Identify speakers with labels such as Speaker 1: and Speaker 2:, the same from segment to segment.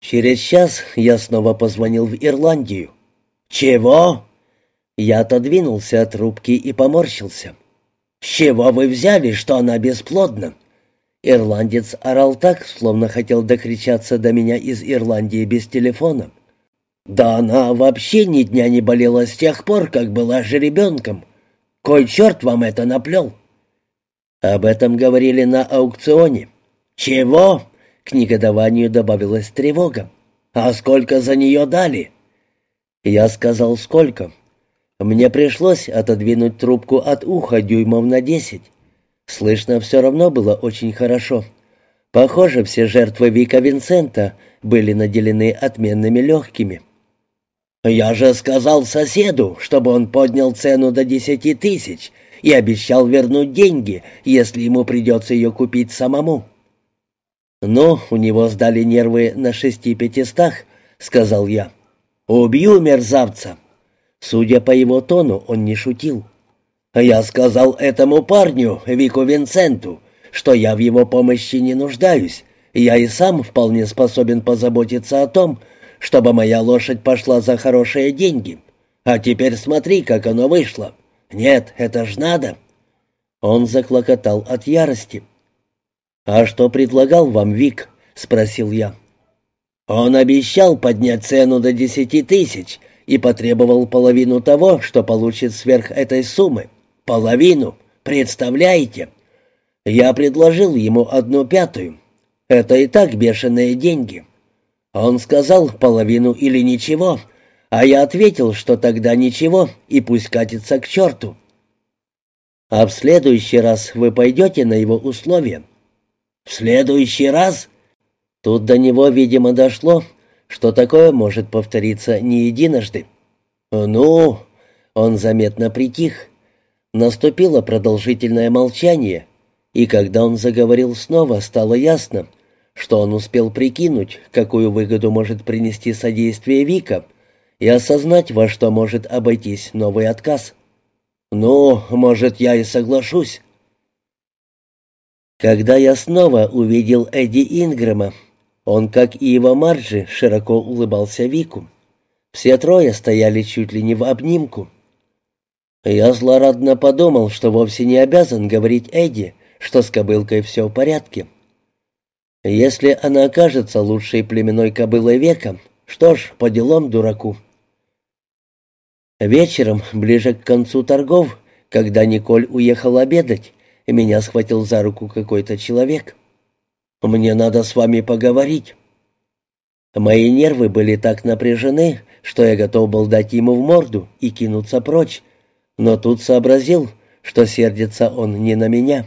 Speaker 1: Через час я снова позвонил в Ирландию. «Чего?» Я отодвинулся от трубки и поморщился. «С чего вы взяли, что она бесплодна?» Ирландец орал так, словно хотел докричаться до меня из Ирландии без телефона. «Да она вообще ни дня не болела с тех пор, как была жеребенком. Кой черт вам это наплел?» Об этом говорили на аукционе. «Чего?» — к негодованию добавилась тревога. «А сколько за нее дали?» Я сказал, сколько. Мне пришлось отодвинуть трубку от уха дюймов на десять. Слышно все равно было очень хорошо. Похоже, все жертвы Вика Винсента были наделены отменными легкими. «Я же сказал соседу, чтобы он поднял цену до десяти тысяч и обещал вернуть деньги, если ему придется ее купить самому». «Ну, у него сдали нервы на шести пятистах», — сказал я. «Убью мерзавца». Судя по его тону, он не шутил. «Я сказал этому парню, Вику Винсенту, что я в его помощи не нуждаюсь. Я и сам вполне способен позаботиться о том, чтобы моя лошадь пошла за хорошие деньги. А теперь смотри, как оно вышло. Нет, это ж надо». Он заклокотал от ярости. «А что предлагал вам Вик?» — спросил я. «Он обещал поднять цену до десяти тысяч и потребовал половину того, что получит сверх этой суммы. Половину! Представляете? Я предложил ему одну пятую. Это и так бешеные деньги. Он сказал половину или ничего, а я ответил, что тогда ничего, и пусть катится к черту. А в следующий раз вы пойдете на его условия. «В следующий раз?» Тут до него, видимо, дошло, что такое может повториться не единожды. «Ну...» — он заметно притих. Наступило продолжительное молчание, и когда он заговорил снова, стало ясно, что он успел прикинуть, какую выгоду может принести содействие Вика, и осознать, во что может обойтись новый отказ. «Ну, может, я и соглашусь». Когда я снова увидел Эдди Ингрэма, он, как и его Марджи, широко улыбался Вику. Все трое стояли чуть ли не в обнимку. Я злорадно подумал, что вовсе не обязан говорить Эдди, что с кобылкой все в порядке. Если она окажется лучшей племенной кобылой века, что ж, по делам дураку. Вечером, ближе к концу торгов, когда Николь уехал обедать, меня схватил за руку какой-то человек. «Мне надо с вами поговорить». Мои нервы были так напряжены, что я готов был дать ему в морду и кинуться прочь, но тут сообразил, что сердится он не на меня.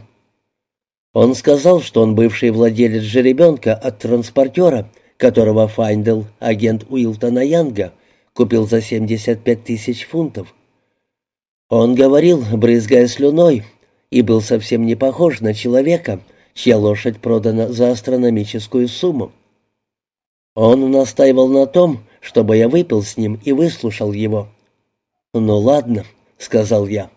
Speaker 1: Он сказал, что он бывший владелец жеребенка от транспортера, которого Файндел, агент Уилтона Янга, купил за 75 тысяч фунтов. Он говорил, брызгая слюной, и был совсем не похож на человека, чья лошадь продана за астрономическую сумму. Он настаивал на том, чтобы я выпил с ним и выслушал его. «Ну ладно», — сказал я.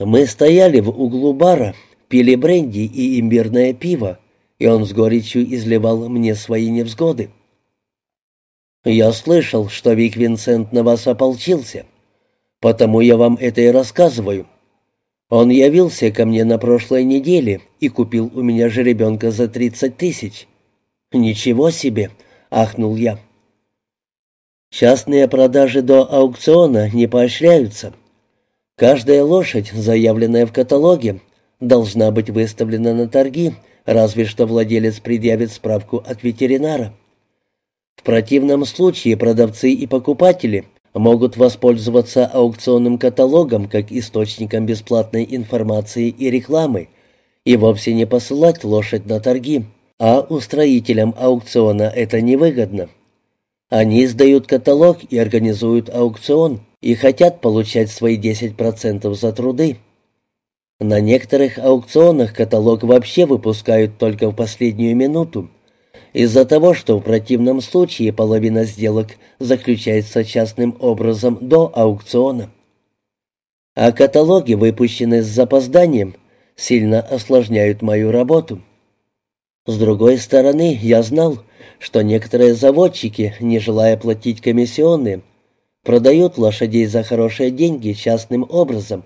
Speaker 1: Мы стояли в углу бара, пили бренди и имбирное пиво, и он с горечью изливал мне свои невзгоды. «Я слышал, что Вик Винсент на вас ополчился, потому я вам это и рассказываю. Он явился ко мне на прошлой неделе и купил у меня жеребенка за тридцать тысяч». «Ничего себе!» — ахнул я. «Частные продажи до аукциона не поощряются. Каждая лошадь, заявленная в каталоге, должна быть выставлена на торги, разве что владелец предъявит справку от ветеринара. В противном случае продавцы и покупатели могут воспользоваться аукционным каталогом как источником бесплатной информации и рекламы и вовсе не посылать лошадь на торги а устроителям аукциона это невыгодно. Они издают каталог и организуют аукцион и хотят получать свои 10% за труды. На некоторых аукционах каталог вообще выпускают только в последнюю минуту, из-за того, что в противном случае половина сделок заключается частным образом до аукциона. А каталоги, выпущенные с запозданием, сильно осложняют мою работу. С другой стороны, я знал, что некоторые заводчики, не желая платить комиссионные, продают лошадей за хорошие деньги частным образом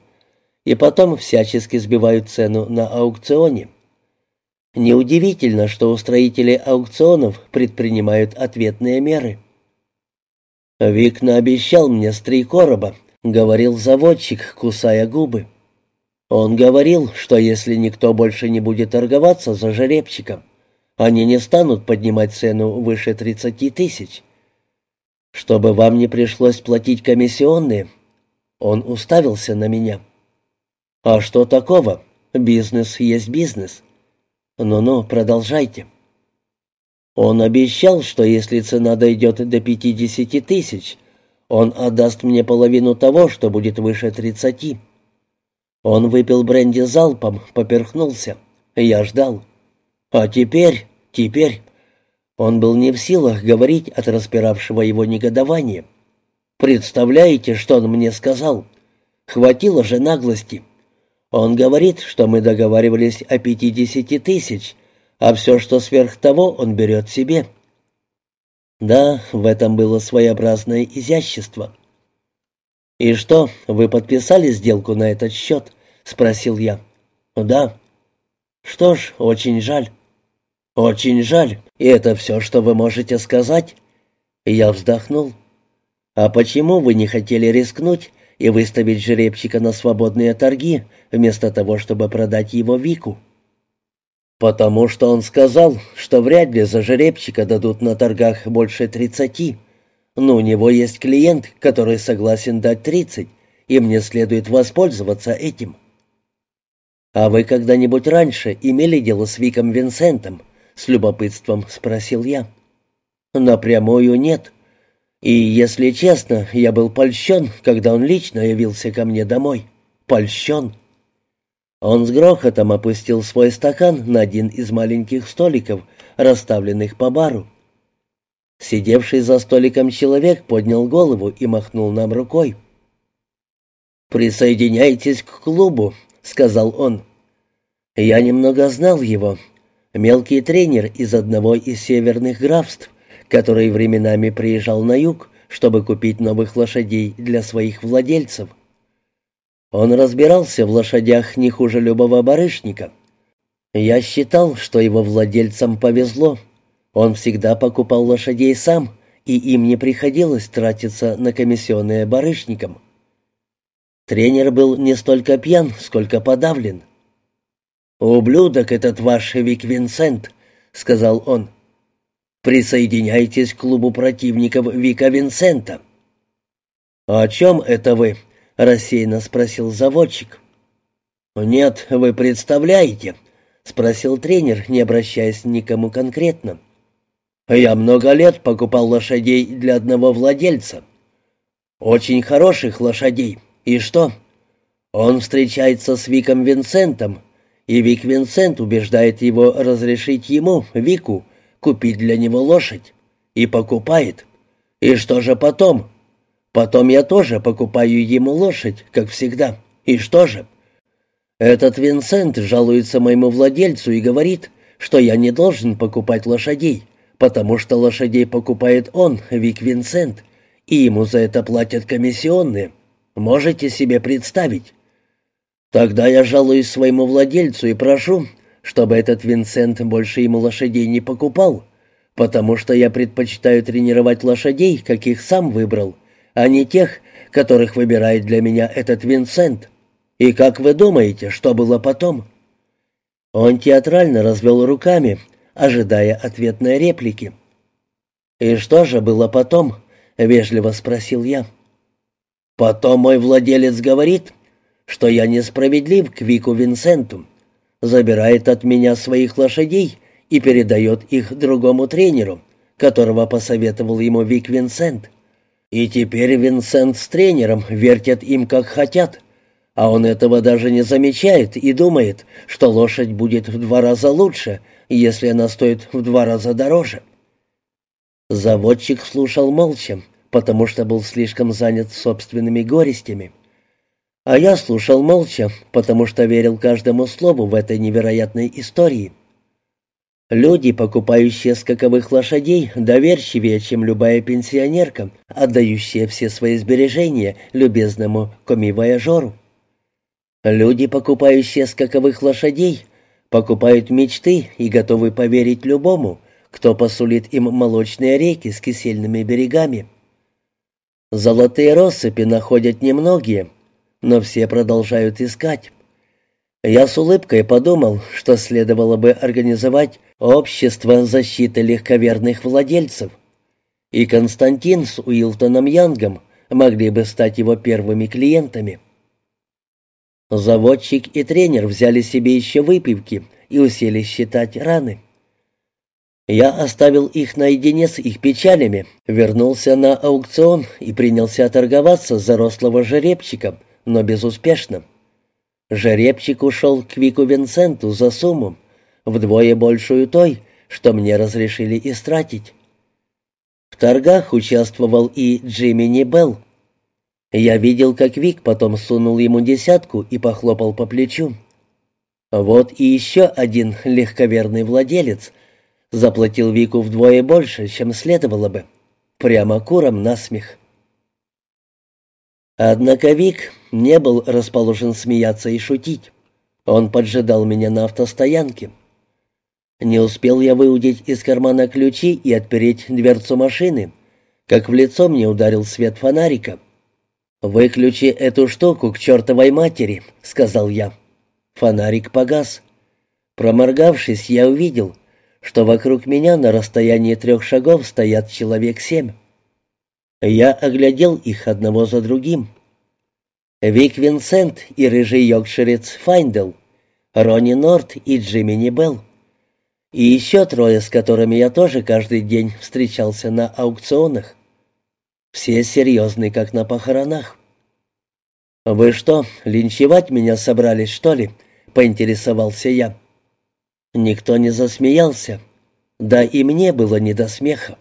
Speaker 1: и потом всячески сбивают цену на аукционе. Неудивительно, что устроители аукционов предпринимают ответные меры. «Вик наобещал мне с три короба», — говорил заводчик, кусая губы. Он говорил, что если никто больше не будет торговаться за жеребчиком, они не станут поднимать цену выше 30 тысяч. Чтобы вам не пришлось платить комиссионные, он уставился на меня. А что такого? Бизнес есть бизнес. Ну-ну, продолжайте. Он обещал, что если цена дойдет до 50 тысяч, он отдаст мне половину того, что будет выше 30. Он выпил бренди залпом, поперхнулся. Я ждал. А теперь, теперь... Он был не в силах говорить от распиравшего его негодования. «Представляете, что он мне сказал? Хватило же наглости. Он говорит, что мы договаривались о пятидесяти тысяч, а все, что сверх того, он берет себе». Да, в этом было своеобразное изящество. «И что, вы подписали сделку на этот счет?» — спросил я. «Да». «Что ж, очень жаль». «Очень жаль. И это все, что вы можете сказать?» Я вздохнул. «А почему вы не хотели рискнуть и выставить жеребчика на свободные торги, вместо того, чтобы продать его Вику?» «Потому что он сказал, что вряд ли за жеребчика дадут на торгах больше тридцати. Но у него есть клиент, который согласен дать тридцать, и мне следует воспользоваться этим». «А вы когда-нибудь раньше имели дело с Виком Винсентом?» — с любопытством спросил я. «Напрямую нет. И, если честно, я был польщен, когда он лично явился ко мне домой. Польщен». Он с грохотом опустил свой стакан на один из маленьких столиков, расставленных по бару. Сидевший за столиком человек поднял голову и махнул нам рукой. «Присоединяйтесь к клубу», — сказал он. «Я немного знал его, мелкий тренер из одного из северных графств, который временами приезжал на юг, чтобы купить новых лошадей для своих владельцев. Он разбирался в лошадях не хуже любого барышника. Я считал, что его владельцам повезло. Он всегда покупал лошадей сам, и им не приходилось тратиться на комиссионные барышникам. Тренер был не столько пьян, сколько подавлен. «Ублюдок этот ваш Вик Винсент», — сказал он. «Присоединяйтесь к клубу противников Вика Винсента». «О чем это вы?» — рассеянно спросил заводчик. «Нет, вы представляете?» — спросил тренер, не обращаясь ни к кому конкретно. «Я много лет покупал лошадей для одного владельца. Очень хороших лошадей. И что? Он встречается с Виком Винсентом, и Вик Винсент убеждает его разрешить ему, Вику, купить для него лошадь. И покупает. И что же потом? Потом я тоже покупаю ему лошадь, как всегда. И что же? Этот Винсент жалуется моему владельцу и говорит, что я не должен покупать лошадей, потому что лошадей покупает он, Вик Винсент, и ему за это платят комиссионные. Можете себе представить? Тогда я жалуюсь своему владельцу и прошу, чтобы этот Винсент больше ему лошадей не покупал, потому что я предпочитаю тренировать лошадей, каких сам выбрал, а не тех, которых выбирает для меня этот Винсент. И как вы думаете, что было потом?» Он театрально развел руками, ожидая ответной реплики. «И что же было потом?» — вежливо спросил я. «Потом мой владелец говорит, что я несправедлив к Вику Винсенту, забирает от меня своих лошадей и передает их другому тренеру, которого посоветовал ему Вик Винсент. И теперь Винсент с тренером вертят им как хотят, а он этого даже не замечает и думает, что лошадь будет в два раза лучше, если она стоит в два раза дороже. Заводчик слушал молча, потому что был слишком занят собственными горестями. А я слушал молча, потому что верил каждому слову в этой невероятной истории. Люди, покупающие скаковых лошадей, доверчивее, чем любая пенсионерка, отдающая все свои сбережения любезному коми-вояжеру. Люди, покупающие скаковых лошадей, покупают мечты и готовы поверить любому, кто посулит им молочные реки с кисельными берегами. Золотые россыпи находят немногие, но все продолжают искать. Я с улыбкой подумал, что следовало бы организовать общество защиты легковерных владельцев, и Константин с Уилтоном Янгом могли бы стать его первыми клиентами. Заводчик и тренер взяли себе еще выпивки и уселись считать раны. Я оставил их наедине с их печалями, вернулся на аукцион и принялся торговаться за рослого жеребчика, но безуспешно. Жеребчик ушел к Вику Винсенту за сумму, вдвое большую той, что мне разрешили истратить. В торгах участвовал и Джимми Нибелл. Я видел, как Вик потом сунул ему десятку и похлопал по плечу. Вот и еще один легковерный владелец заплатил Вику вдвое больше, чем следовало бы. Прямо куром насмех. Однако Вик не был расположен смеяться и шутить. Он поджидал меня на автостоянке. Не успел я выудить из кармана ключи и отпереть дверцу машины, как в лицо мне ударил свет фонарика. «Выключи эту штуку к чертовой матери», — сказал я. Фонарик погас. Проморгавшись, я увидел, что вокруг меня на расстоянии трех шагов стоят человек семь. Я оглядел их одного за другим. Вик Винсент и рыжий йоркширец Файндел, Ронни Норт и Джимми Нибелл. И еще трое, с которыми я тоже каждый день встречался на аукционах. Все серьезные, как на похоронах. «Вы что, линчевать меня собрались, что ли?» — поинтересовался я. Никто не засмеялся. Да и мне было не до смеха.